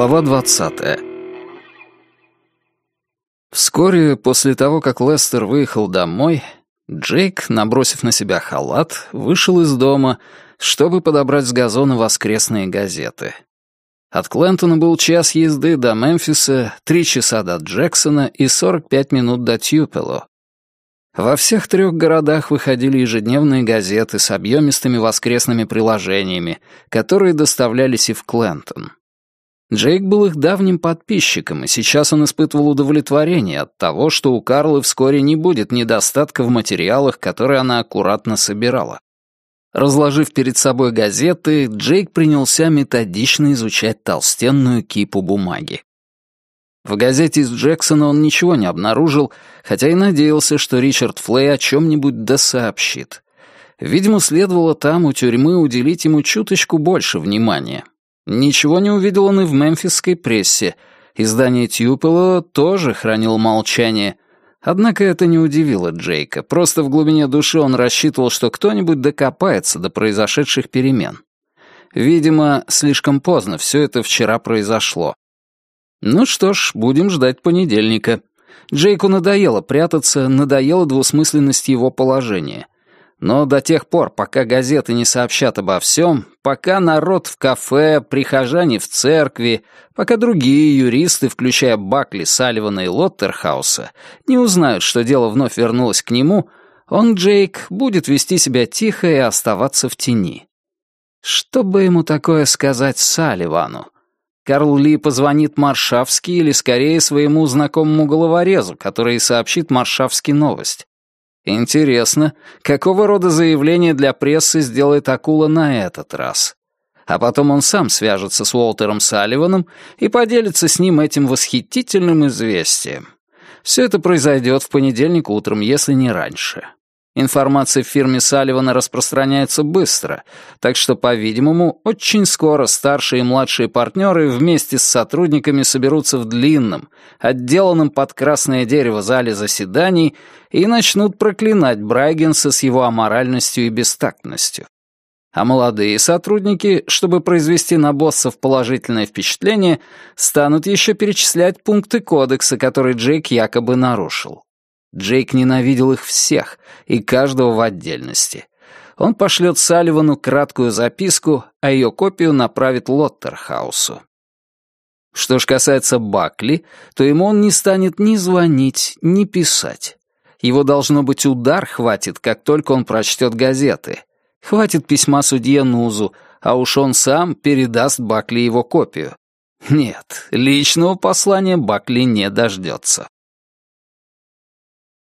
Глава 20 Вскоре после того, как Лестер выехал домой, Джейк, набросив на себя халат, вышел из дома, чтобы подобрать с газона воскресные газеты. От Клентона был час езды до Мемфиса, три часа до Джексона и 45 минут до Тьюпело. Во всех трех городах выходили ежедневные газеты с объемистыми воскресными приложениями, которые доставлялись и в Клентон. Джейк был их давним подписчиком, и сейчас он испытывал удовлетворение от того, что у Карлы вскоре не будет недостатка в материалах, которые она аккуратно собирала. Разложив перед собой газеты, Джейк принялся методично изучать толстенную кипу бумаги. В газете из Джексона он ничего не обнаружил, хотя и надеялся, что Ричард Флей о чем-нибудь досообщит. Видимо, следовало там у тюрьмы уделить ему чуточку больше внимания. Ничего не увидел он и в мемфисской прессе. Издание Тьюпело тоже хранило молчание. Однако это не удивило Джейка. Просто в глубине души он рассчитывал, что кто-нибудь докопается до произошедших перемен. Видимо, слишком поздно все это вчера произошло. Ну что ж, будем ждать понедельника. Джейку надоело прятаться, надоела двусмысленность его положения. Но до тех пор, пока газеты не сообщат обо всем, пока народ в кафе, прихожане в церкви, пока другие юристы, включая Бакли, Салливана и Лоттерхауса, не узнают, что дело вновь вернулось к нему, он, Джейк, будет вести себя тихо и оставаться в тени. Что бы ему такое сказать Салливану? Карл Ли позвонит Маршавски или, скорее, своему знакомому головорезу, который сообщит Маршавски новость. Интересно, какого рода заявление для прессы сделает акула на этот раз? А потом он сам свяжется с Уолтером Салливаном и поделится с ним этим восхитительным известием. Все это произойдет в понедельник утром, если не раньше. Информация в фирме Салливана распространяется быстро, так что, по-видимому, очень скоро старшие и младшие партнеры вместе с сотрудниками соберутся в длинном, отделанном под красное дерево зале заседаний и начнут проклинать Брайгенса с его аморальностью и бестактностью. А молодые сотрудники, чтобы произвести на боссов положительное впечатление, станут еще перечислять пункты кодекса, который Джейк якобы нарушил. Джейк ненавидел их всех, и каждого в отдельности. Он пошлет Салливану краткую записку, а ее копию направит Лоттерхаусу. Что ж касается Бакли, то ему он не станет ни звонить, ни писать. Его, должно быть, удар хватит, как только он прочтет газеты. Хватит письма судье Нузу, а уж он сам передаст Бакли его копию. Нет, личного послания Бакли не дождется.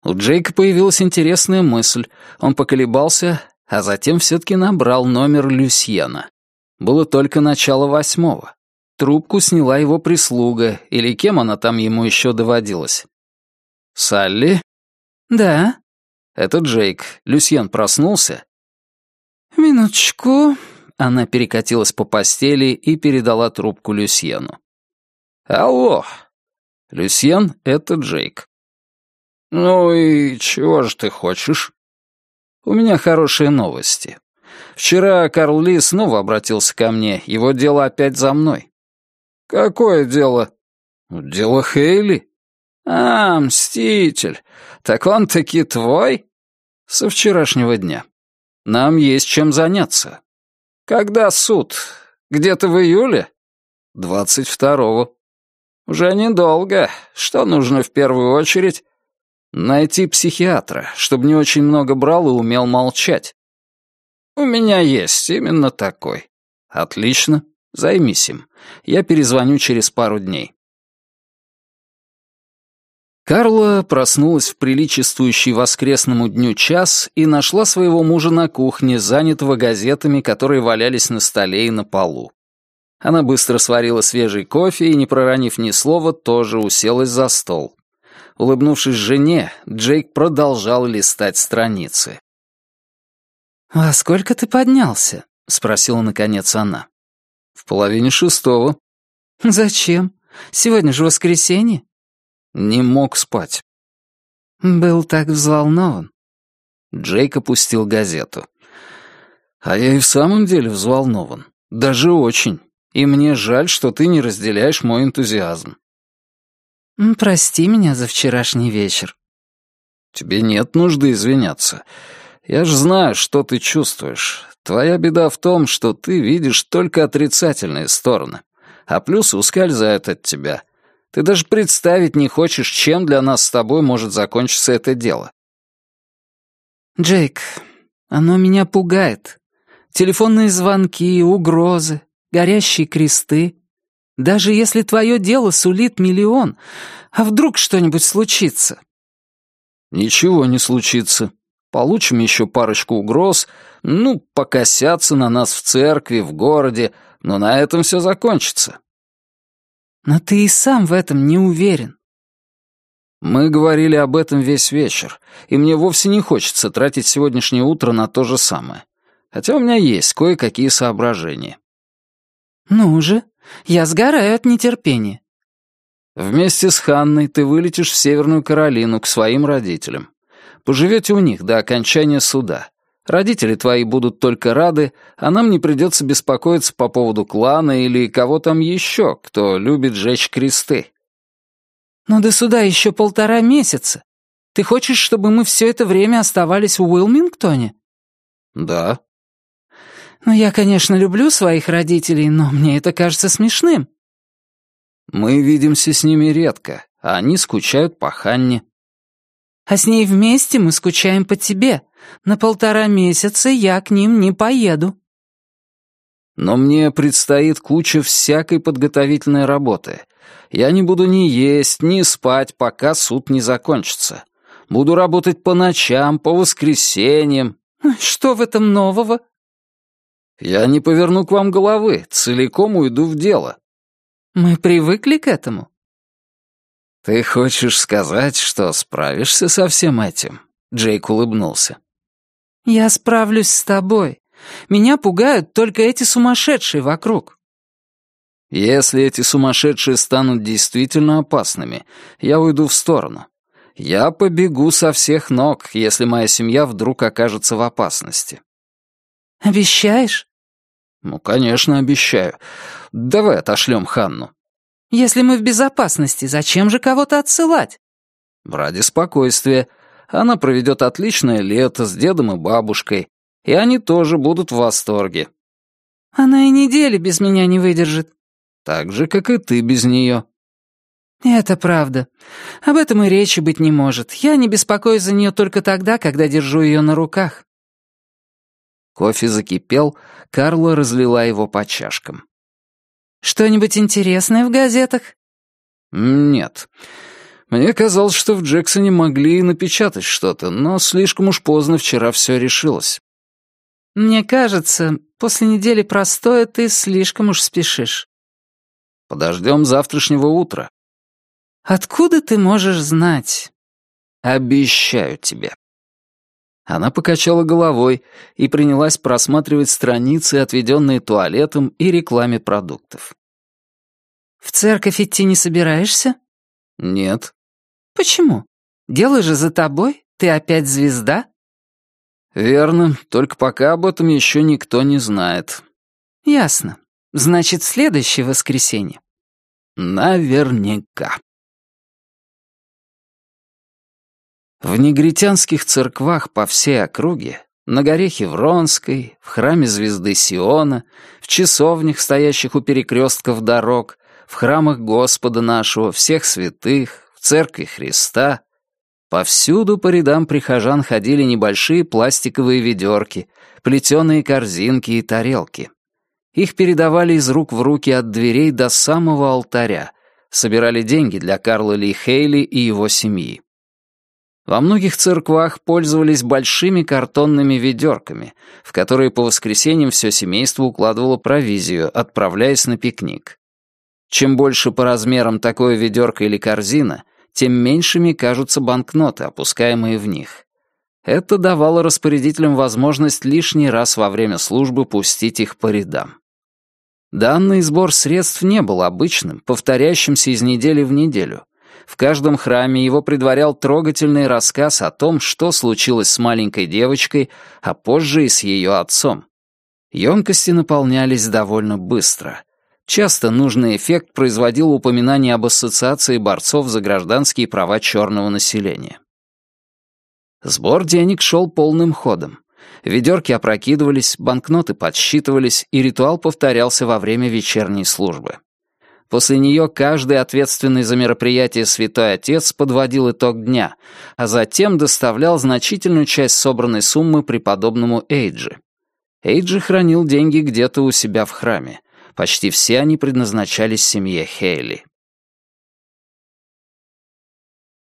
У Джейка появилась интересная мысль. Он поколебался, а затем все-таки набрал номер Люсьена. Было только начало восьмого. Трубку сняла его прислуга, или кем она там ему еще доводилась. «Салли?» «Да». «Это Джейк. Люсьен проснулся?» «Минуточку». Она перекатилась по постели и передала трубку Люсьену. «Алло!» «Люсьен, это Джейк. «Ну и чего же ты хочешь?» «У меня хорошие новости. Вчера Карл Ли снова обратился ко мне. Его дело опять за мной». «Какое дело?» «Дело Хейли». «А, Мститель. Так он таки твой?» «Со вчерашнего дня. Нам есть чем заняться». «Когда суд? Где-то в июле?» «Двадцать второго». «Уже недолго. Что нужно в первую очередь?» Найти психиатра, чтобы не очень много брал и умел молчать. У меня есть именно такой. Отлично. Займись им. Я перезвоню через пару дней. Карла проснулась в приличествующий воскресному дню час и нашла своего мужа на кухне, занятого газетами, которые валялись на столе и на полу. Она быстро сварила свежий кофе и, не проронив ни слова, тоже уселась за стол. Улыбнувшись жене, Джейк продолжал листать страницы. «Во сколько ты поднялся?» — спросила наконец она. «В половине шестого». «Зачем? Сегодня же воскресенье». «Не мог спать». «Был так взволнован». Джейк опустил газету. «А я и в самом деле взволнован. Даже очень. и мне жаль, что ты не разделяешь мой энтузиазм». «Прости меня за вчерашний вечер». «Тебе нет нужды извиняться. Я же знаю, что ты чувствуешь. Твоя беда в том, что ты видишь только отрицательные стороны, а плюсы ускользают от тебя. Ты даже представить не хочешь, чем для нас с тобой может закончиться это дело». «Джейк, оно меня пугает. Телефонные звонки, угрозы, горящие кресты. Даже если твое дело сулит миллион, а вдруг что-нибудь случится?» «Ничего не случится. Получим еще парочку угроз, ну, покосятся на нас в церкви, в городе, но на этом все закончится». «Но ты и сам в этом не уверен». Мы говорили об этом весь вечер, и мне вовсе не хочется тратить сегодняшнее утро на то же самое. Хотя у меня есть кое-какие соображения. «Ну же, я сгораю от нетерпения». Вместе с Ханной ты вылетишь в Северную Каролину к своим родителям. Поживете у них до окончания суда. Родители твои будут только рады, а нам не придется беспокоиться по поводу клана или кого там еще, кто любит жечь кресты. Но до суда еще полтора месяца. Ты хочешь, чтобы мы все это время оставались в Уилмингтоне? Да. Ну, я, конечно, люблю своих родителей, но мне это кажется смешным. Мы видимся с ними редко, а они скучают по Ханне. А с ней вместе мы скучаем по тебе. На полтора месяца я к ним не поеду. Но мне предстоит куча всякой подготовительной работы. Я не буду ни есть, ни спать, пока суд не закончится. Буду работать по ночам, по воскресеньям. Что в этом нового? Я не поверну к вам головы, целиком уйду в дело. Мы привыкли к этому. «Ты хочешь сказать, что справишься со всем этим?» Джейк улыбнулся. «Я справлюсь с тобой. Меня пугают только эти сумасшедшие вокруг». «Если эти сумасшедшие станут действительно опасными, я уйду в сторону. Я побегу со всех ног, если моя семья вдруг окажется в опасности». «Обещаешь?» «Ну, конечно, обещаю. Давай отошлем Ханну». Если мы в безопасности, зачем же кого-то отсылать? Ради спокойствия. Она проведет отличное лето с дедом и бабушкой, и они тоже будут в восторге. Она и недели без меня не выдержит. Так же, как и ты без нее. Это правда. Об этом и речи быть не может. Я не беспокоюсь за нее только тогда, когда держу ее на руках. Кофе закипел, Карла разлила его по чашкам. Что-нибудь интересное в газетах? Нет. Мне казалось, что в Джексоне могли и напечатать что-то, но слишком уж поздно вчера все решилось. Мне кажется, после недели простоя ты слишком уж спешишь. Подождем завтрашнего утра. Откуда ты можешь знать? Обещаю тебе. Она покачала головой и принялась просматривать страницы, отведенные туалетом и рекламе продуктов. «В церковь идти не собираешься?» «Нет». «Почему? Дело же за тобой. Ты опять звезда?» «Верно, только пока об этом еще никто не знает». «Ясно. Значит, следующее воскресенье». «Наверняка». В негритянских церквах по всей округе, на горе Хевронской, в храме звезды Сиона, в часовнях, стоящих у перекрестков дорог, в храмах Господа нашего, всех святых, в церкви Христа, повсюду по рядам прихожан ходили небольшие пластиковые ведерки, плетеные корзинки и тарелки. Их передавали из рук в руки от дверей до самого алтаря, собирали деньги для Карла Ли Хейли и его семьи. Во многих церквах пользовались большими картонными ведерками, в которые по воскресеньям все семейство укладывало провизию, отправляясь на пикник. Чем больше по размерам такое ведерко или корзина, тем меньшими кажутся банкноты, опускаемые в них. Это давало распорядителям возможность лишний раз во время службы пустить их по рядам. Данный сбор средств не был обычным, повторяющимся из недели в неделю. В каждом храме его предварял трогательный рассказ о том, что случилось с маленькой девочкой, а позже и с ее отцом. Емкости наполнялись довольно быстро. Часто нужный эффект производил упоминание об ассоциации борцов за гражданские права черного населения. Сбор денег шел полным ходом. Ведерки опрокидывались, банкноты подсчитывались, и ритуал повторялся во время вечерней службы. После нее каждый ответственный за мероприятие святой отец подводил итог дня, а затем доставлял значительную часть собранной суммы преподобному Эйджи. Эйджи хранил деньги где-то у себя в храме. Почти все они предназначались семье Хейли.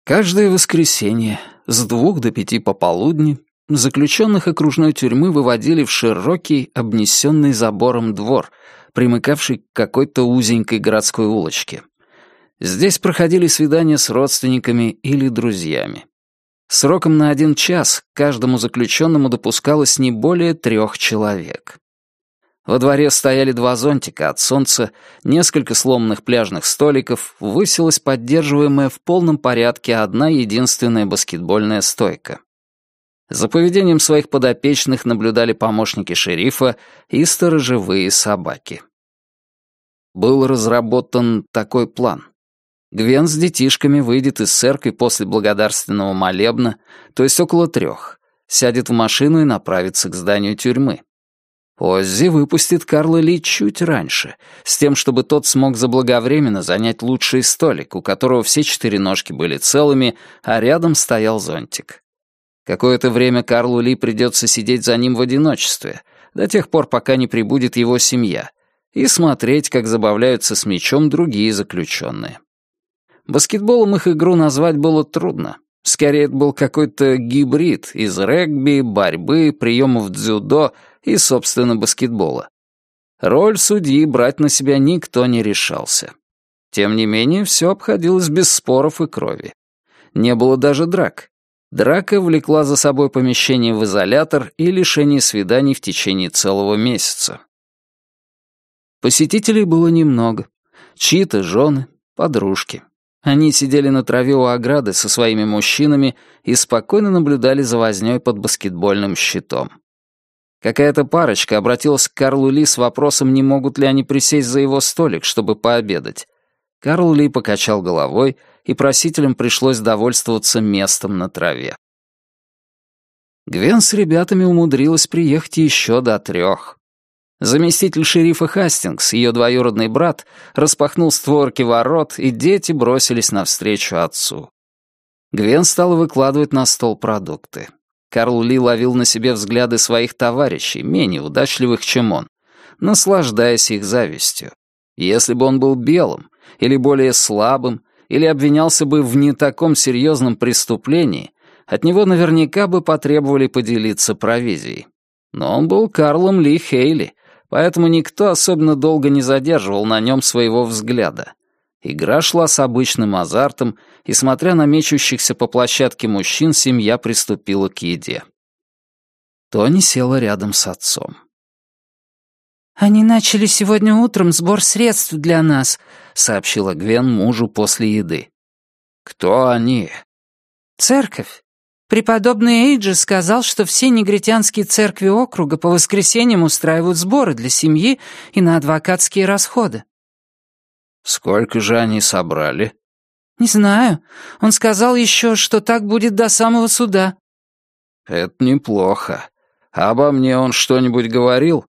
Каждое воскресенье с двух до пяти пополудни заключенных окружной тюрьмы выводили в широкий, обнесенный забором двор, примыкавший к какой-то узенькой городской улочке. Здесь проходили свидания с родственниками или друзьями. Сроком на один час каждому заключенному допускалось не более трех человек. Во дворе стояли два зонтика от солнца, несколько сломанных пляжных столиков, высилась поддерживаемая в полном порядке одна единственная баскетбольная стойка. За поведением своих подопечных наблюдали помощники шерифа и сторожевые собаки. Был разработан такой план. Гвен с детишками выйдет из церкви после благодарственного молебна, то есть около трех, сядет в машину и направится к зданию тюрьмы. Оззи выпустит Карла Ли чуть раньше, с тем, чтобы тот смог заблаговременно занять лучший столик, у которого все четыре ножки были целыми, а рядом стоял зонтик. Какое-то время Карлу Ли придется сидеть за ним в одиночестве, до тех пор, пока не прибудет его семья, и смотреть, как забавляются с мячом другие заключенные. Баскетболом их игру назвать было трудно. Скорее, это был какой-то гибрид из регби, борьбы, приемов дзюдо и, собственно, баскетбола. Роль судьи брать на себя никто не решался. Тем не менее, все обходилось без споров и крови. Не было даже драк. Драка влекла за собой помещение в изолятор и лишение свиданий в течение целого месяца. Посетителей было немного. Чьи-то жены, подружки. Они сидели на траве у ограды со своими мужчинами и спокойно наблюдали за вознёй под баскетбольным щитом. Какая-то парочка обратилась к Карлу Ли с вопросом, не могут ли они присесть за его столик, чтобы пообедать. Карл Ли покачал головой, и просителям пришлось довольствоваться местом на траве. Гвен с ребятами умудрилась приехать еще до трех. Заместитель шерифа Хастингс, ее двоюродный брат, распахнул створки ворот, и дети бросились навстречу отцу. Гвен стала выкладывать на стол продукты. Карл Ли ловил на себе взгляды своих товарищей, менее удачливых, чем он, наслаждаясь их завистью. Если бы он был белым, или более слабым, или обвинялся бы в не таком серьезном преступлении, от него наверняка бы потребовали поделиться провизией. Но он был Карлом Ли Хейли, поэтому никто особенно долго не задерживал на нем своего взгляда. Игра шла с обычным азартом, и, смотря на мечущихся по площадке мужчин, семья приступила к еде. Тони села рядом с отцом. «Они начали сегодня утром сбор средств для нас», — сообщила Гвен мужу после еды. «Кто они?» «Церковь. Преподобный Эйджи сказал, что все негритянские церкви округа по воскресеньям устраивают сборы для семьи и на адвокатские расходы. «Сколько же они собрали?» «Не знаю. Он сказал еще, что так будет до самого суда». «Это неплохо. Обо мне он что-нибудь говорил?»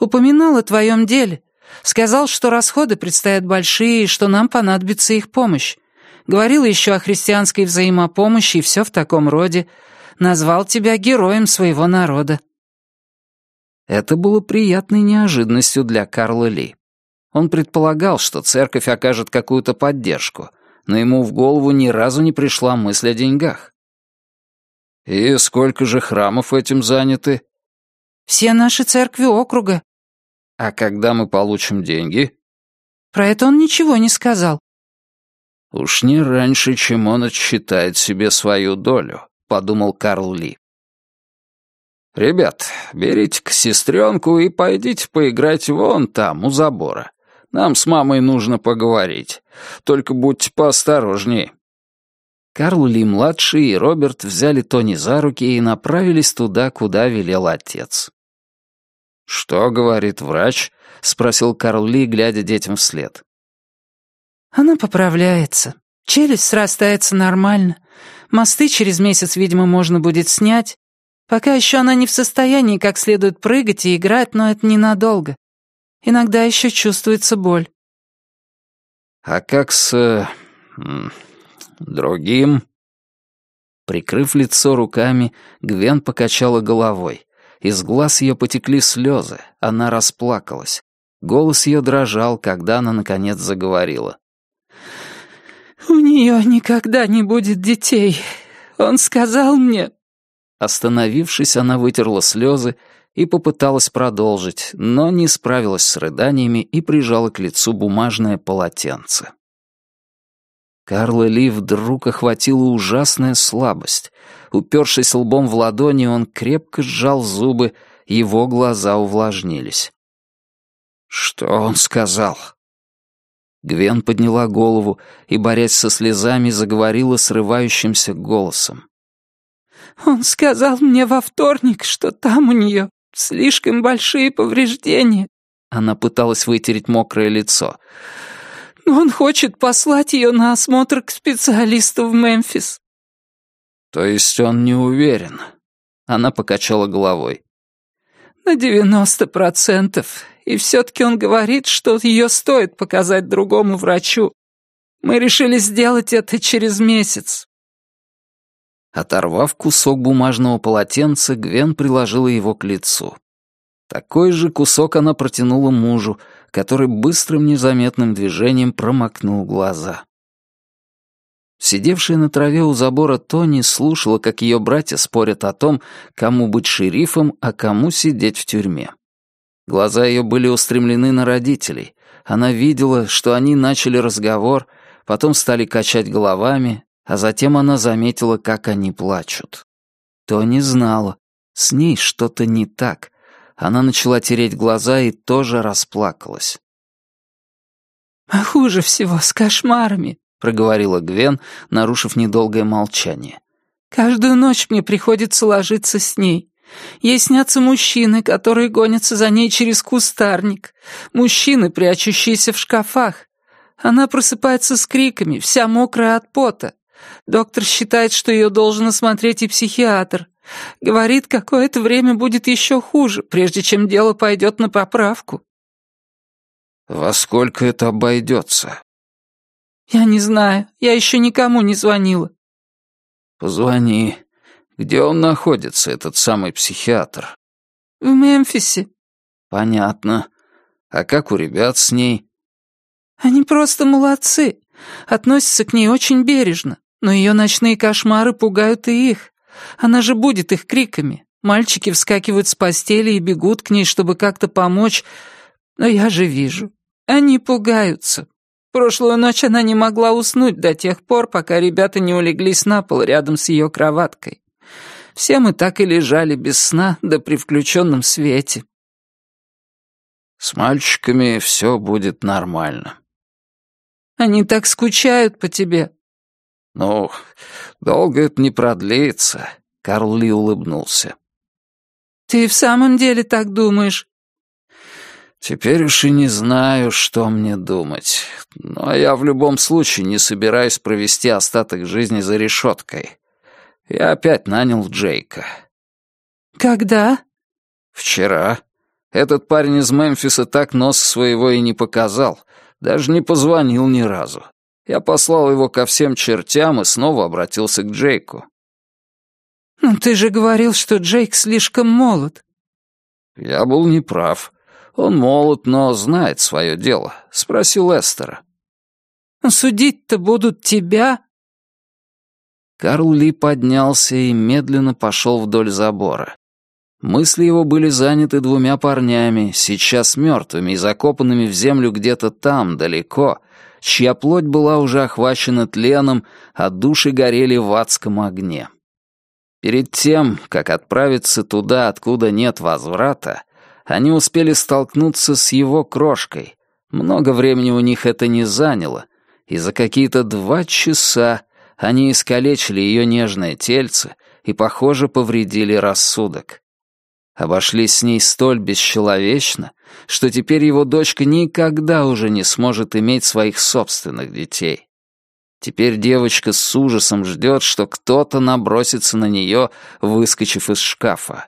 «Упоминал о твоем деле. Сказал, что расходы предстоят большие и что нам понадобится их помощь. Говорил еще о христианской взаимопомощи и все в таком роде. Назвал тебя героем своего народа». Это было приятной неожиданностью для Карла Ли. Он предполагал, что церковь окажет какую-то поддержку, но ему в голову ни разу не пришла мысль о деньгах. «И сколько же храмов этим заняты?» «Все наши церкви округа». «А когда мы получим деньги?» «Про это он ничего не сказал». «Уж не раньше, чем он отсчитает себе свою долю», — подумал Карл Ли. «Ребят, берите-ка сестренку и пойдите поиграть вон там, у забора. Нам с мамой нужно поговорить. Только будьте поосторожнее». Карл Ли-младший и Роберт взяли Тони за руки и направились туда, куда велел отец. «Что говорит врач?» — спросил Карл Ли, глядя детям вслед. «Она поправляется. Челюсть срастается нормально. Мосты через месяц, видимо, можно будет снять. Пока еще она не в состоянии как следует прыгать и играть, но это ненадолго. Иногда еще чувствуется боль». «А как с... Э, другим?» Прикрыв лицо руками, Гвен покачала головой. Из глаз ее потекли слезы, она расплакалась. Голос ее дрожал, когда она, наконец, заговорила. «У нее никогда не будет детей. Он сказал мне...» Остановившись, она вытерла слезы и попыталась продолжить, но не справилась с рыданиями и прижала к лицу бумажное полотенце. Карла Ли вдруг охватила ужасная слабость. Упершись лбом в ладони, он крепко сжал зубы, его глаза увлажнились. «Что он сказал?» Гвен подняла голову и, борясь со слезами, заговорила срывающимся голосом. «Он сказал мне во вторник, что там у нее слишком большие повреждения». Она пыталась вытереть мокрое лицо. Он хочет послать ее на осмотр к специалисту в Мемфис». «То есть он не уверен?» Она покачала головой. «На девяносто процентов. И все-таки он говорит, что ее стоит показать другому врачу. Мы решили сделать это через месяц». Оторвав кусок бумажного полотенца, Гвен приложила его к лицу. Такой же кусок она протянула мужу, который быстрым незаметным движением промокнул глаза. Сидевшая на траве у забора Тони слушала, как ее братья спорят о том, кому быть шерифом, а кому сидеть в тюрьме. Глаза ее были устремлены на родителей. Она видела, что они начали разговор, потом стали качать головами, а затем она заметила, как они плачут. Тони знала, с ней что-то не так, она начала тереть глаза и тоже расплакалась. «А хуже всего с кошмарами», — проговорила Гвен, нарушив недолгое молчание. «Каждую ночь мне приходится ложиться с ней. Ей снятся мужчины, которые гонятся за ней через кустарник, мужчины, прячущиеся в шкафах. Она просыпается с криками, вся мокрая от пота. Доктор считает, что ее должен осмотреть и психиатр. Говорит, какое-то время будет еще хуже, прежде чем дело пойдет на поправку. Во сколько это обойдется? Я не знаю, я еще никому не звонила. Позвони. Где он находится, этот самый психиатр? В Мемфисе. Понятно. А как у ребят с ней? Они просто молодцы. Относятся к ней очень бережно, но ее ночные кошмары пугают и их. Она же будет их криками. Мальчики вскакивают с постели и бегут к ней, чтобы как-то помочь. Но я же вижу. Они пугаются. Прошлую ночь она не могла уснуть до тех пор, пока ребята не улеглись на пол рядом с ее кроваткой. Все мы так и лежали без сна, да при включенном свете. С мальчиками все будет нормально. Они так скучают по тебе. «Ну, долго это не продлится», — Карл Ли улыбнулся. «Ты в самом деле так думаешь?» «Теперь уж и не знаю, что мне думать. Но я в любом случае не собираюсь провести остаток жизни за решеткой. Я опять нанял Джейка». «Когда?» «Вчера. Этот парень из Мемфиса так нос своего и не показал, даже не позвонил ни разу. Я послал его ко всем чертям и снова обратился к Джейку. «Но ты же говорил, что Джейк слишком молод». Я был неправ. Он молод, но знает свое дело. Спроси Лестера. «Судить-то будут тебя?» Карл Ли поднялся и медленно пошел вдоль забора. Мысли его были заняты двумя парнями, сейчас мертвыми и закопанными в землю где-то там, далеко, чья плоть была уже охвачена тленом, а души горели в адском огне. Перед тем, как отправиться туда, откуда нет возврата, они успели столкнуться с его крошкой. Много времени у них это не заняло, и за какие-то два часа они искалечили ее нежное тельце и, похоже, повредили рассудок. Обошлись с ней столь бесчеловечно, что теперь его дочка никогда уже не сможет иметь своих собственных детей. Теперь девочка с ужасом ждет, что кто-то набросится на нее, выскочив из шкафа.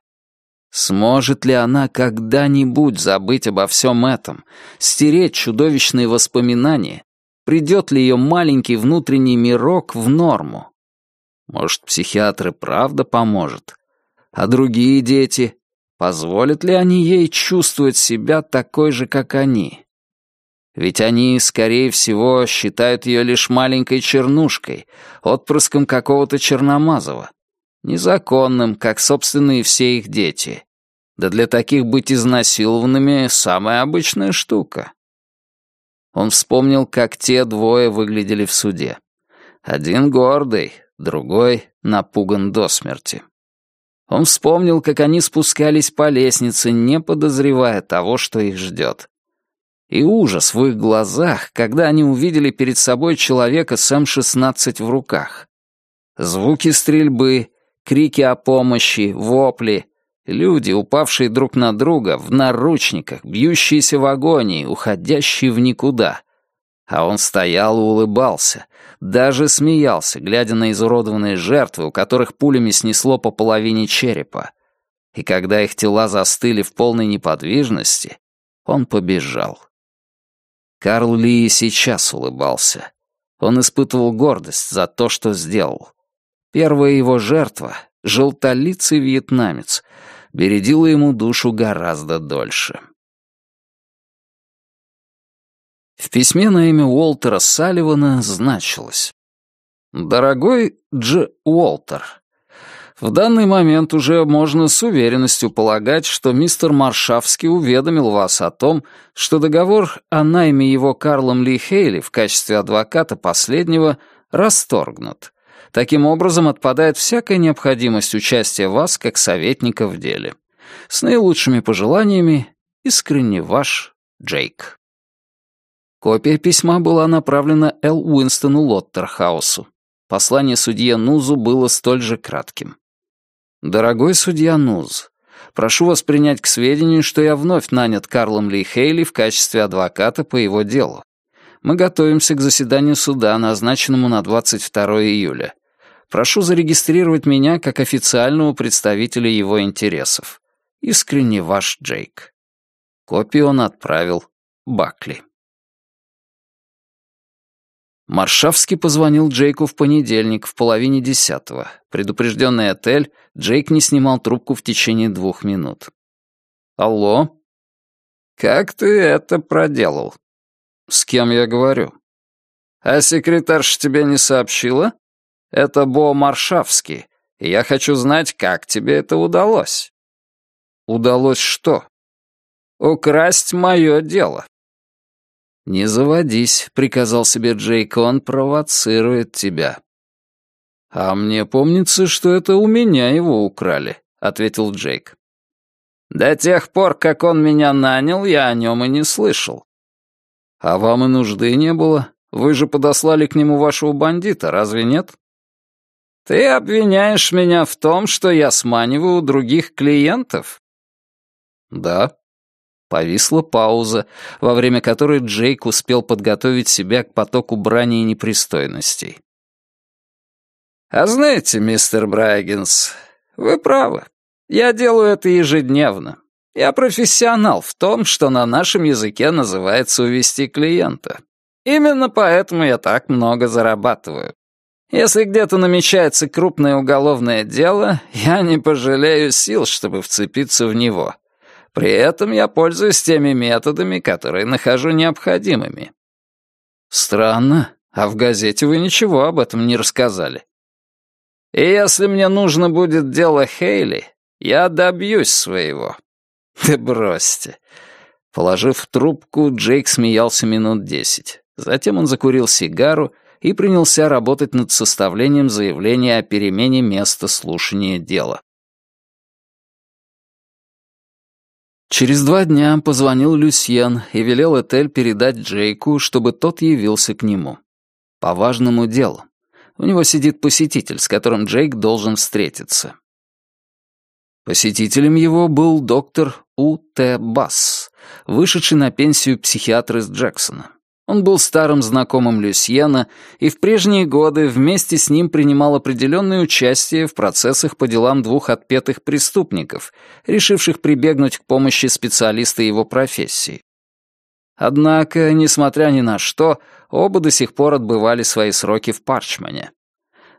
Сможет ли она когда-нибудь забыть обо всем этом, стереть чудовищные воспоминания? Придет ли ее маленький внутренний мирок в норму? Может, психиатр и правда поможет? А другие дети? Позволят ли они ей чувствовать себя такой же, как они? Ведь они, скорее всего, считают ее лишь маленькой чернушкой, отпрыском какого-то Черномазова. Незаконным, как собственные все их дети. Да для таких быть изнасилованными — самая обычная штука. Он вспомнил, как те двое выглядели в суде. Один гордый, другой напуган до смерти. Он вспомнил, как они спускались по лестнице, не подозревая того, что их ждет. И ужас в их глазах, когда они увидели перед собой человека с М-16 в руках. Звуки стрельбы, крики о помощи, вопли, люди, упавшие друг на друга, в наручниках, бьющиеся в агонии, уходящие в никуда — а он стоял и улыбался, даже смеялся, глядя на изуродованные жертвы, у которых пулями снесло по половине черепа. И когда их тела застыли в полной неподвижности, он побежал. Карл Ли сейчас улыбался. Он испытывал гордость за то, что сделал. Первая его жертва, желтолицый вьетнамец, бередила ему душу гораздо дольше. В письме на имя Уолтера Салливана значилось «Дорогой Дж. Уолтер, в данный момент уже можно с уверенностью полагать, что мистер Маршавский уведомил вас о том, что договор о найме его Карлом Ли Хейли в качестве адвоката последнего расторгнут. Таким образом, отпадает всякая необходимость участия вас как советника в деле. С наилучшими пожеланиями, искренне ваш Джейк. Копия письма была направлена Эл Уинстону Лоттерхаусу. Послание судье Нузу было столь же кратким. «Дорогой судья Нуз, прошу вас принять к сведению, что я вновь нанят Карлом Ли Хейли в качестве адвоката по его делу. Мы готовимся к заседанию суда, назначенному на 22 июля. Прошу зарегистрировать меня как официального представителя его интересов. Искренне ваш Джейк». Копию он отправил Бакли. Маршавский позвонил Джейку в понедельник в половине десятого. Предупрежденный отель, Джейк не снимал трубку в течение двух минут. «Алло?» «Как ты это проделал?» «С кем я говорю?» «А секретарша тебе не сообщила?» «Это Бо Маршавский, и я хочу знать, как тебе это удалось». «Удалось что?» «Украсть мое дело». «Не заводись», — приказал себе Джейк, — «он провоцирует тебя». «А мне помнится, что это у меня его украли», — ответил Джейк. «До тех пор, как он меня нанял, я о нем и не слышал». «А вам и нужды не было. Вы же подослали к нему вашего бандита, разве нет?» «Ты обвиняешь меня в том, что я сманиваю других клиентов?» «Да», Повисла пауза, во время которой Джейк успел подготовить себя к потоку брани и непристойностей. «А знаете, мистер Брайгенс, вы правы. Я делаю это ежедневно. Я профессионал в том, что на нашем языке называется увести клиента. Именно поэтому я так много зарабатываю. Если где-то намечается крупное уголовное дело, я не пожалею сил, чтобы вцепиться в него. При этом я пользуюсь теми методами, которые нахожу необходимыми. Странно, а в газете вы ничего об этом не рассказали. И если мне нужно будет дело Хейли, я добьюсь своего. Да бросьте. Положив трубку, Джейк смеялся минут десять. Затем он закурил сигару и принялся работать над составлением заявления о перемене места слушания дела. Через два дня позвонил Люсьен и велел Этель передать Джейку, чтобы тот явился к нему. По важному делу. У него сидит посетитель, с которым Джейк должен встретиться. Посетителем его был доктор У. Т. Басс, вышедший на пенсию психиатр из Джексона. Он был старым знакомым Люсьена и в прежние годы вместе с ним принимал определенное участие в процессах по делам двух отпетых преступников, решивших прибегнуть к помощи специалиста его профессии. Однако, несмотря ни на что, оба до сих пор отбывали свои сроки в Парчмане.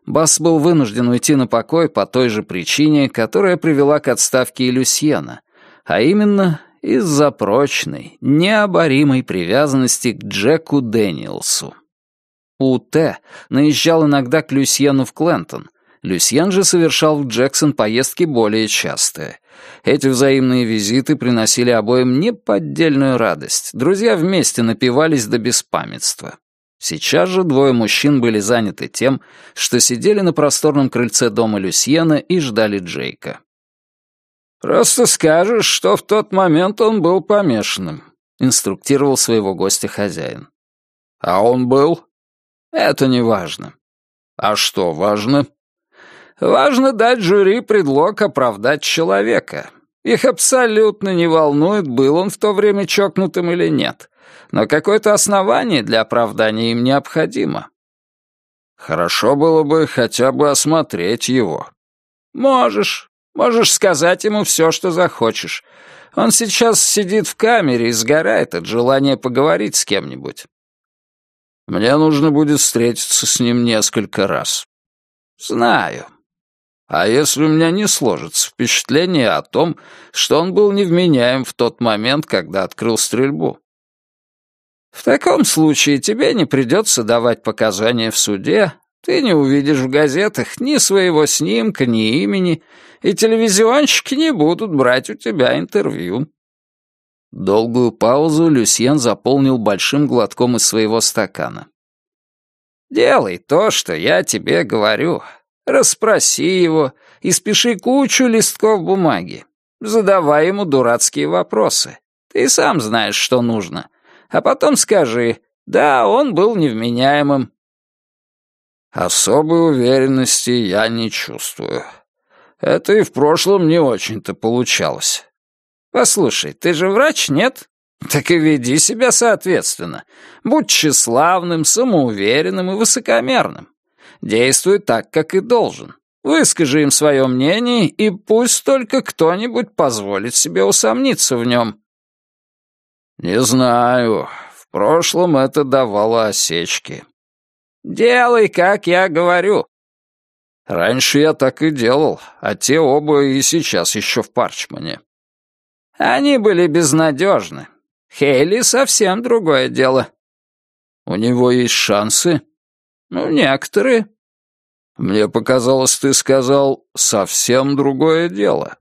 Бас был вынужден уйти на покой по той же причине, которая привела к отставке Люсьена, а именно из-за прочной, необоримой привязанности к Джеку Дэниелсу. У.Т. наезжал иногда к Люсьену в Клентон. Люсьен же совершал в Джексон поездки более частые. Эти взаимные визиты приносили обоим неподдельную радость. Друзья вместе напивались до беспамятства. Сейчас же двое мужчин были заняты тем, что сидели на просторном крыльце дома Люсьена и ждали Джейка. «Просто скажешь, что в тот момент он был помешанным», — инструктировал своего гостя хозяин. «А он был?» «Это не важно». «А что важно?» «Важно дать жюри предлог оправдать человека. Их абсолютно не волнует, был он в то время чокнутым или нет. Но какое-то основание для оправдания им необходимо». «Хорошо было бы хотя бы осмотреть его». «Можешь. Можешь сказать ему все, что захочешь. Он сейчас сидит в камере и сгорает от желания поговорить с кем-нибудь. Мне нужно будет встретиться с ним несколько раз. Знаю. А если у меня не сложится впечатление о том, что он был невменяем в тот момент, когда открыл стрельбу? В таком случае тебе не придется давать показания в суде, ты не увидишь в газетах ни своего снимка, ни имени, и телевизионщики не будут брать у тебя интервью». Долгую паузу Люсьен заполнил большим глотком из своего стакана. «Делай то, что я тебе говорю. Расспроси его и спеши кучу листков бумаги. Задавай ему дурацкие вопросы. Ты сам знаешь, что нужно. А потом скажи, да, он был невменяемым». «Особой уверенности я не чувствую», это и в прошлом не очень-то получалось. Послушай, ты же врач, нет? Так и веди себя соответственно. Будь тщеславным, самоуверенным и высокомерным. Действуй так, как и должен. Выскажи им свое мнение, и пусть только кто-нибудь позволит себе усомниться в нем. Не знаю. В прошлом это давало осечки. Делай, как я говорю. Раньше я так и делал, а те оба и сейчас еще в Парчмане. Они были безнадежны. Хейли совсем другое дело. У него есть шансы? Ну, некоторые. Мне показалось, ты сказал «совсем другое дело».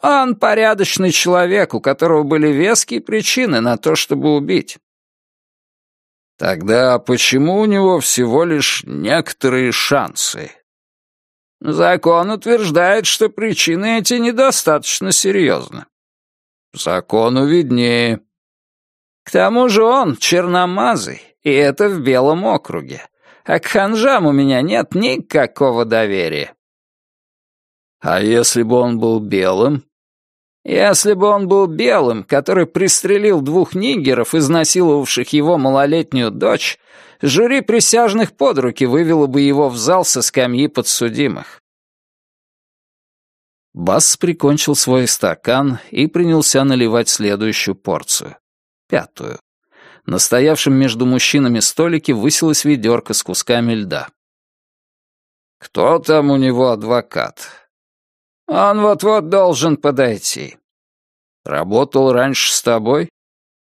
Он порядочный человек, у которого были веские причины на то, чтобы убить. Тогда почему у него всего лишь некоторые шансы? Закон утверждает, что причины эти недостаточно серьезны. Закону виднее. К тому же он черномазый, и это в Белом округе. А к ханжам у меня нет никакого доверия. А если бы он был белым? Если бы он был белым, который пристрелил двух нигеров, изнасиловавших его малолетнюю дочь, жюри присяжных под руки вывело бы его в зал со скамьи подсудимых. Басс прикончил свой стакан и принялся наливать следующую порцию. Пятую. На стоявшем между мужчинами столике высилась ведерко с кусками льда. «Кто там у него адвокат?» «Он вот-вот должен подойти». «Работал раньше с тобой?»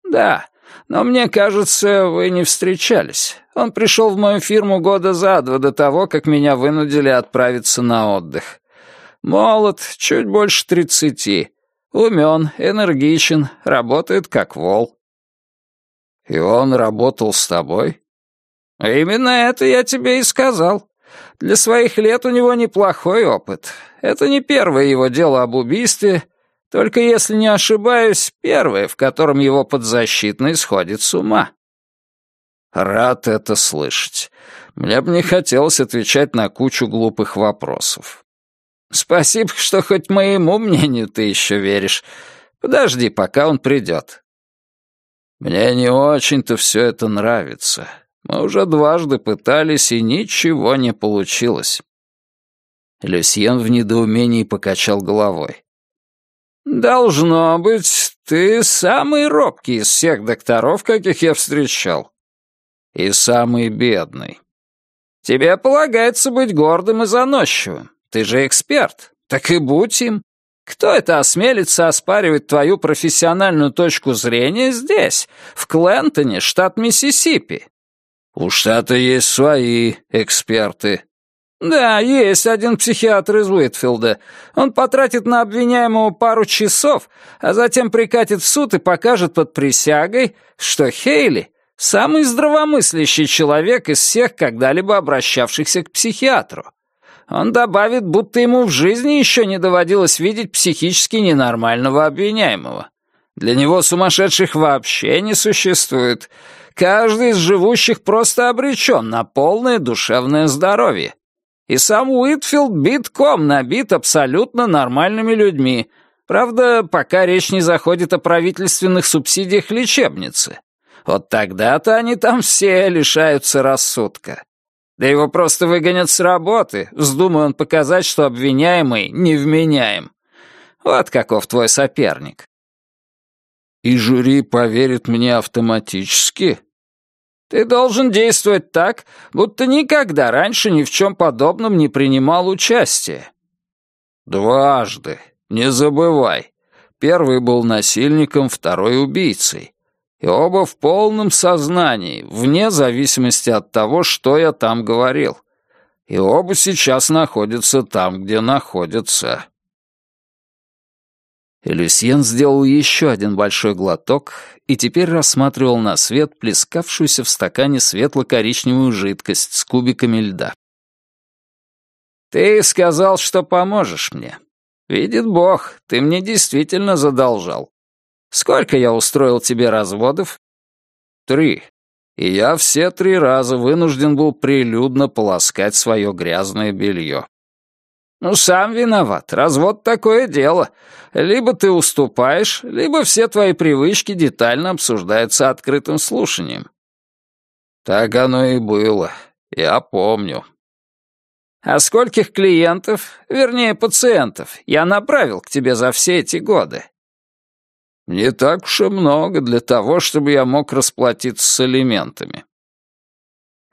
«Да, но мне кажется, вы не встречались. Он пришел в мою фирму года за два до того, как меня вынудили отправиться на отдых. Молод, чуть больше тридцати. Умен, энергичен, работает как вол. И он работал с тобой? Именно это я тебе и сказал. Для своих лет у него неплохой опыт. Это не первое его дело об убийстве, только, если не ошибаюсь, первое, в котором его подзащитный сходит с ума. Рад это слышать. Мне бы не хотелось отвечать на кучу глупых вопросов. Спасибо, что хоть моему мнению ты еще веришь. Подожди, пока он придет. Мне не очень-то все это нравится. Мы уже дважды пытались, и ничего не получилось. Люсьен в недоумении покачал головой. «Должно быть, ты самый робкий из всех докторов, каких я встречал. И самый бедный. Тебе полагается быть гордым и заносчивым. Ты же эксперт. Так и будь им. Кто это осмелится оспаривать твою профессиональную точку зрения здесь, в Клентоне, штат Миссисипи? У штата есть свои эксперты. Да, есть один психиатр из Уитфилда. Он потратит на обвиняемого пару часов, а затем прикатит в суд и покажет под присягой, что Хейли — самый здравомыслящий человек из всех когда-либо обращавшихся к психиатру. Он добавит, будто ему в жизни еще не доводилось видеть психически ненормального обвиняемого. Для него сумасшедших вообще не существует. Каждый из живущих просто обречен на полное душевное здоровье. И сам Уитфилд битком набит абсолютно нормальными людьми. Правда, пока речь не заходит о правительственных субсидиях лечебницы. Вот тогда-то они там все лишаются рассудка. Да его просто выгонят с работы, вздумая он показать, что обвиняемый невменяем. Вот каков твой соперник. И жюри поверит мне автоматически? Ты должен действовать так, будто никогда раньше ни в чем подобном не принимал участие. Дважды, не забывай. Первый был насильником, второй — убийцей и оба в полном сознании, вне зависимости от того, что я там говорил. И оба сейчас находятся там, где находятся. И Люсьен сделал еще один большой глоток и теперь рассматривал на свет плескавшуюся в стакане светло-коричневую жидкость с кубиками льда. «Ты сказал, что поможешь мне. Видит Бог, ты мне действительно задолжал. Сколько я устроил тебе разводов? Три. И я все три раза вынужден был прилюдно полоскать свое грязное белье. Ну, сам виноват. Развод такое дело. Либо ты уступаешь, либо все твои привычки детально обсуждаются открытым слушанием. Так оно и было. Я помню. А скольких клиентов, вернее, пациентов, я направил к тебе за все эти годы? Не так уж и много для того, чтобы я мог расплатиться с алиментами.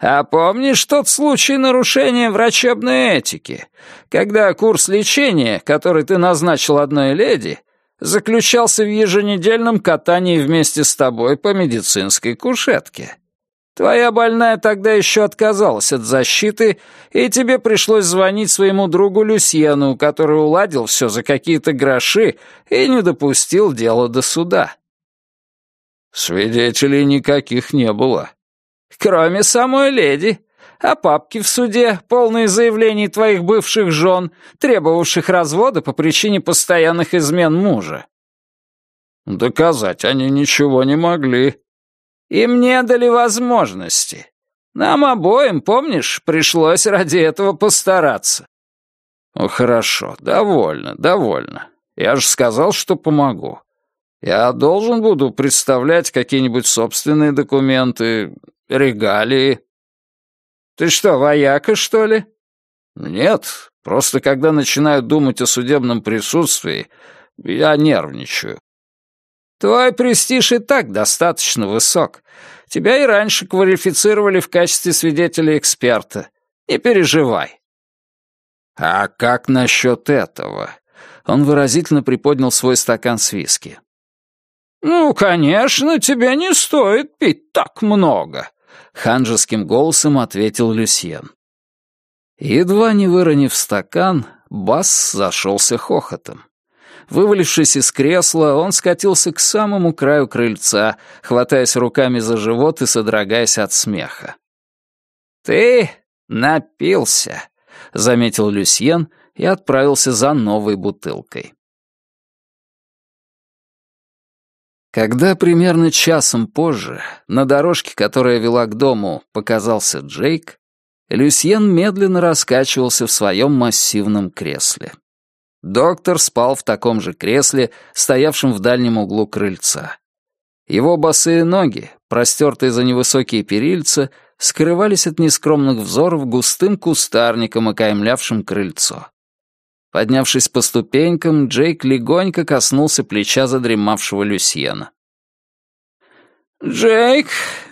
А помнишь тот случай нарушения врачебной этики, когда курс лечения, который ты назначил одной леди, заключался в еженедельном катании вместе с тобой по медицинской кушетке? Твоя больная тогда еще отказалась от защиты, и тебе пришлось звонить своему другу Люсьену, который уладил все за какие-то гроши и не допустил дела до суда. Свидетелей никаких не было. Кроме самой леди. А папки в суде, полные заявлений твоих бывших жен, требовавших развода по причине постоянных измен мужа. Доказать они ничего не могли. Им не дали возможности. Нам обоим, помнишь, пришлось ради этого постараться. Ну, хорошо, довольно, довольно. Я же сказал, что помогу. Я должен буду представлять какие-нибудь собственные документы, регалии. Ты что, вояка, что ли? Нет, просто когда начинаю думать о судебном присутствии, я нервничаю. Твой престиж и так достаточно высок. Тебя и раньше квалифицировали в качестве свидетеля-эксперта. Не переживай». «А как насчет этого?» Он выразительно приподнял свой стакан с виски. «Ну, конечно, тебе не стоит пить так много», — ханжеским голосом ответил Люсьен. Едва не выронив стакан, Бас зашелся хохотом. Вывалившись из кресла, он скатился к самому краю крыльца, хватаясь руками за живот и содрогаясь от смеха. «Ты напился», — заметил Люсьен и отправился за новой бутылкой. Когда примерно часом позже на дорожке, которая вела к дому, показался Джейк, Люсьен медленно раскачивался в своем массивном кресле. Доктор спал в таком же кресле, стоявшем в дальнем углу крыльца. Его босые ноги, простертые за невысокие перильца, скрывались от нескромных взоров густым кустарником, окаймлявшим крыльцо. Поднявшись по ступенькам, Джейк легонько коснулся плеча задремавшего Люсьена. «Джейк,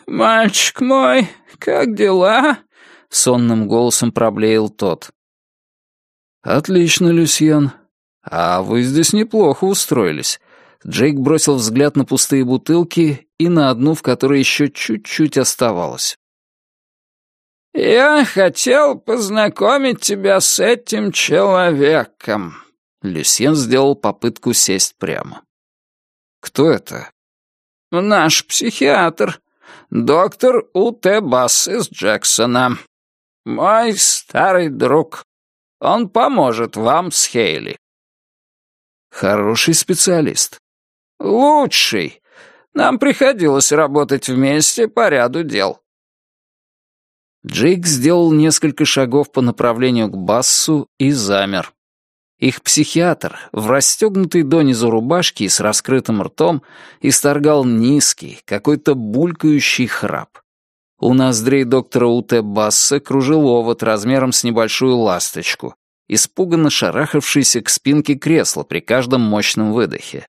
мальчик мой, как дела?» — сонным голосом проблеял тот. «Отлично, Люсьен. А вы здесь неплохо устроились». Джейк бросил взгляд на пустые бутылки и на одну, в которой еще чуть-чуть оставалось. «Я хотел познакомить тебя с этим человеком». Люсьен сделал попытку сесть прямо. «Кто это?» «Наш психиатр, доктор У.Т. Басс из Джексона. Мой старый друг. Он поможет вам с Хейли». «Хороший специалист». «Лучший. Нам приходилось работать вместе по ряду дел». Джейк сделал несколько шагов по направлению к Бассу и замер. Их психиатр, в расстегнутой донизу рубашке и с раскрытым ртом, исторгал низкий, какой-то булькающий храп. У ноздрей доктора Уте Басса кружил овод размером с небольшую ласточку, испуганно шарахавшийся к спинке кресла при каждом мощном выдохе.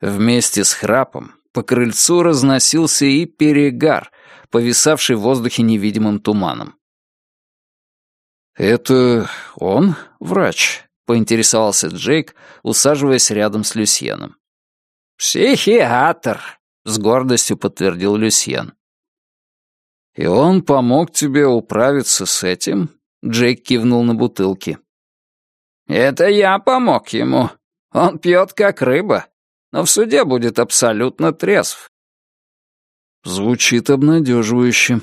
Вместе с храпом по крыльцу разносился и перегар, повисавший в воздухе невидимым туманом. «Это он, врач?» — поинтересовался Джейк, усаживаясь рядом с Люсьеном. «Психиатр», — с гордостью подтвердил Люсьен. «И он помог тебе управиться с этим?» — Джейк кивнул на бутылки. «Это я помог ему. Он пьет как рыба, но в суде будет абсолютно трезв. Звучит обнадеживающе.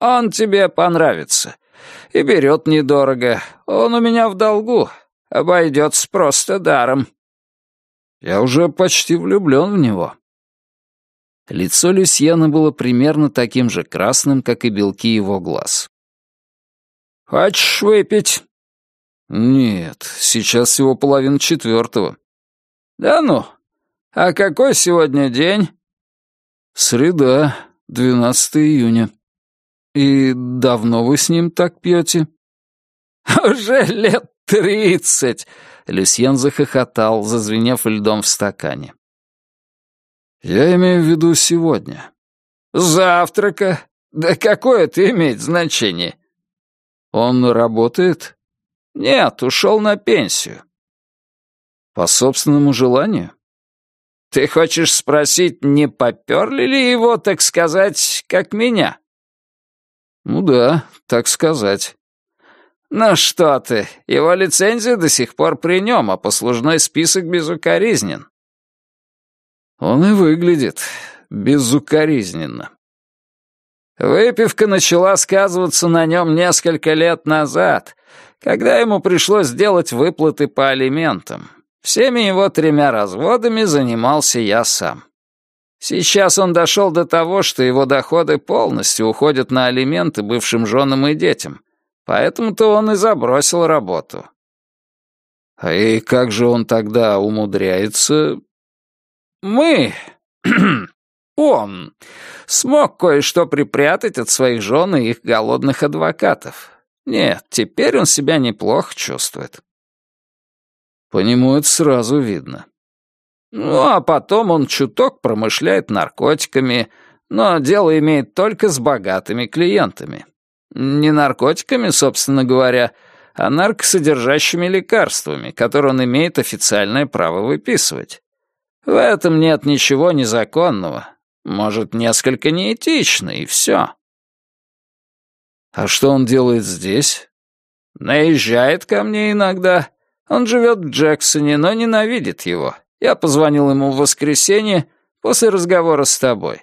Он тебе понравится. И берет недорого. Он у меня в долгу. Обойдется просто даром. Я уже почти влюблен в него. Лицо Люсьена было примерно таким же красным, как и белки его глаз. «Хочешь выпить?» «Нет, сейчас всего половина четвертого». «Да ну? А какой сегодня день?» «Среда, 12 июня. И давно вы с ним так пьете?» «Уже лет тридцать!» — Люсьен захохотал, зазвенев льдом в стакане. «Я имею в виду сегодня». «Завтрака? Да какое это имеет значение?» «Он работает?» «Нет, ушел на пенсию». «По собственному желанию?» Ты хочешь спросить, не поперли ли его, так сказать, как меня? Ну да, так сказать. Ну что ты, его лицензия до сих пор при нем, а послужной список безукоризнен. Он и выглядит безукоризненно. Выпивка начала сказываться на нем несколько лет назад, когда ему пришлось делать выплаты по алиментам. Всеми его тремя разводами занимался я сам. Сейчас он дошел до того, что его доходы полностью уходят на алименты бывшим женам и детям, поэтому-то он и забросил работу. А и как же он тогда умудряется? Мы, он, смог кое-что припрятать от своих жен и их голодных адвокатов. Нет, теперь он себя неплохо чувствует. По нему это сразу видно. Ну, а потом он чуток промышляет наркотиками, но дело имеет только с богатыми клиентами. Не наркотиками, собственно говоря, а наркосодержащими лекарствами, которые он имеет официальное право выписывать. В этом нет ничего незаконного. Может, несколько неэтично, и все. А что он делает здесь? Наезжает ко мне иногда, он живет в Джексоне, но ненавидит его. Я позвонил ему в воскресенье после разговора с тобой.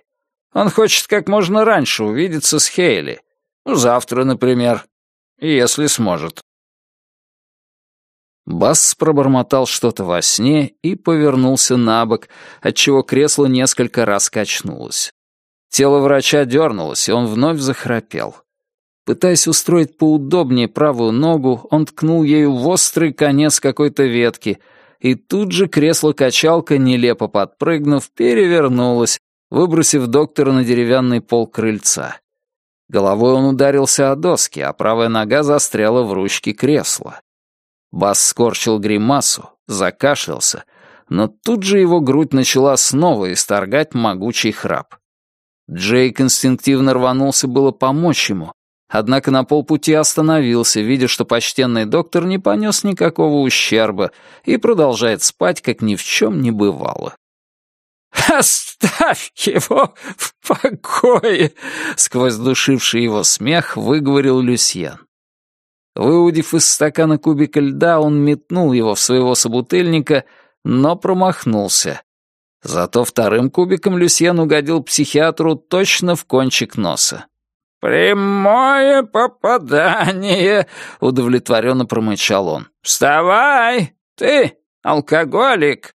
Он хочет как можно раньше увидеться с Хейли. Ну, завтра, например, если сможет». Басс пробормотал что-то во сне и повернулся на бок, отчего кресло несколько раз качнулось. Тело врача дернулось, и он вновь захрапел. Пытаясь устроить поудобнее правую ногу, он ткнул ею в острый конец какой-то ветки, и тут же кресло-качалка, нелепо подпрыгнув, перевернулось, выбросив доктора на деревянный пол крыльца. Головой он ударился о доски, а правая нога застряла в ручке кресла. Бас скорчил гримасу, закашлялся, но тут же его грудь начала снова исторгать могучий храп. Джейк инстинктивно рванулся было помочь ему, однако на полпути остановился, видя, что почтенный доктор не понес никакого ущерба и продолжает спать, как ни в чем не бывало. «Оставь его в покое!» — сквозь душивший его смех выговорил Люсьен. Выудив из стакана кубика льда, он метнул его в своего собутыльника, но промахнулся. Зато вторым кубиком Люсьен угодил психиатру точно в кончик носа. «Прямое попадание!» — удовлетворенно промычал он. «Вставай! Ты алкоголик!»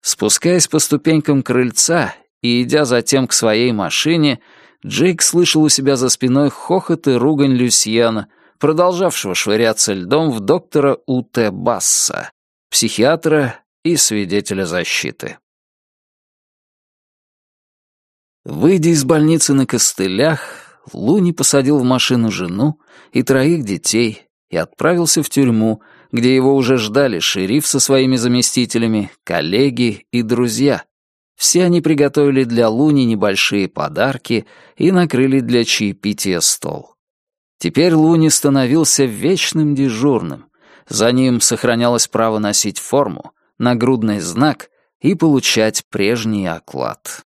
Спускаясь по ступенькам крыльца и идя затем к своей машине, Джейк слышал у себя за спиной хохот и ругань Люсьена, продолжавшего швыряться льдом в доктора У.Т. Басса, психиатра и свидетеля защиты. Выйдя из больницы на костылях, Луни посадил в машину жену и троих детей и отправился в тюрьму, где его уже ждали шериф со своими заместителями, коллеги и друзья. Все они приготовили для Луни небольшие подарки и накрыли для чаепития стол. Теперь Луни становился вечным дежурным. За ним сохранялось право носить форму, нагрудный знак и получать прежний оклад.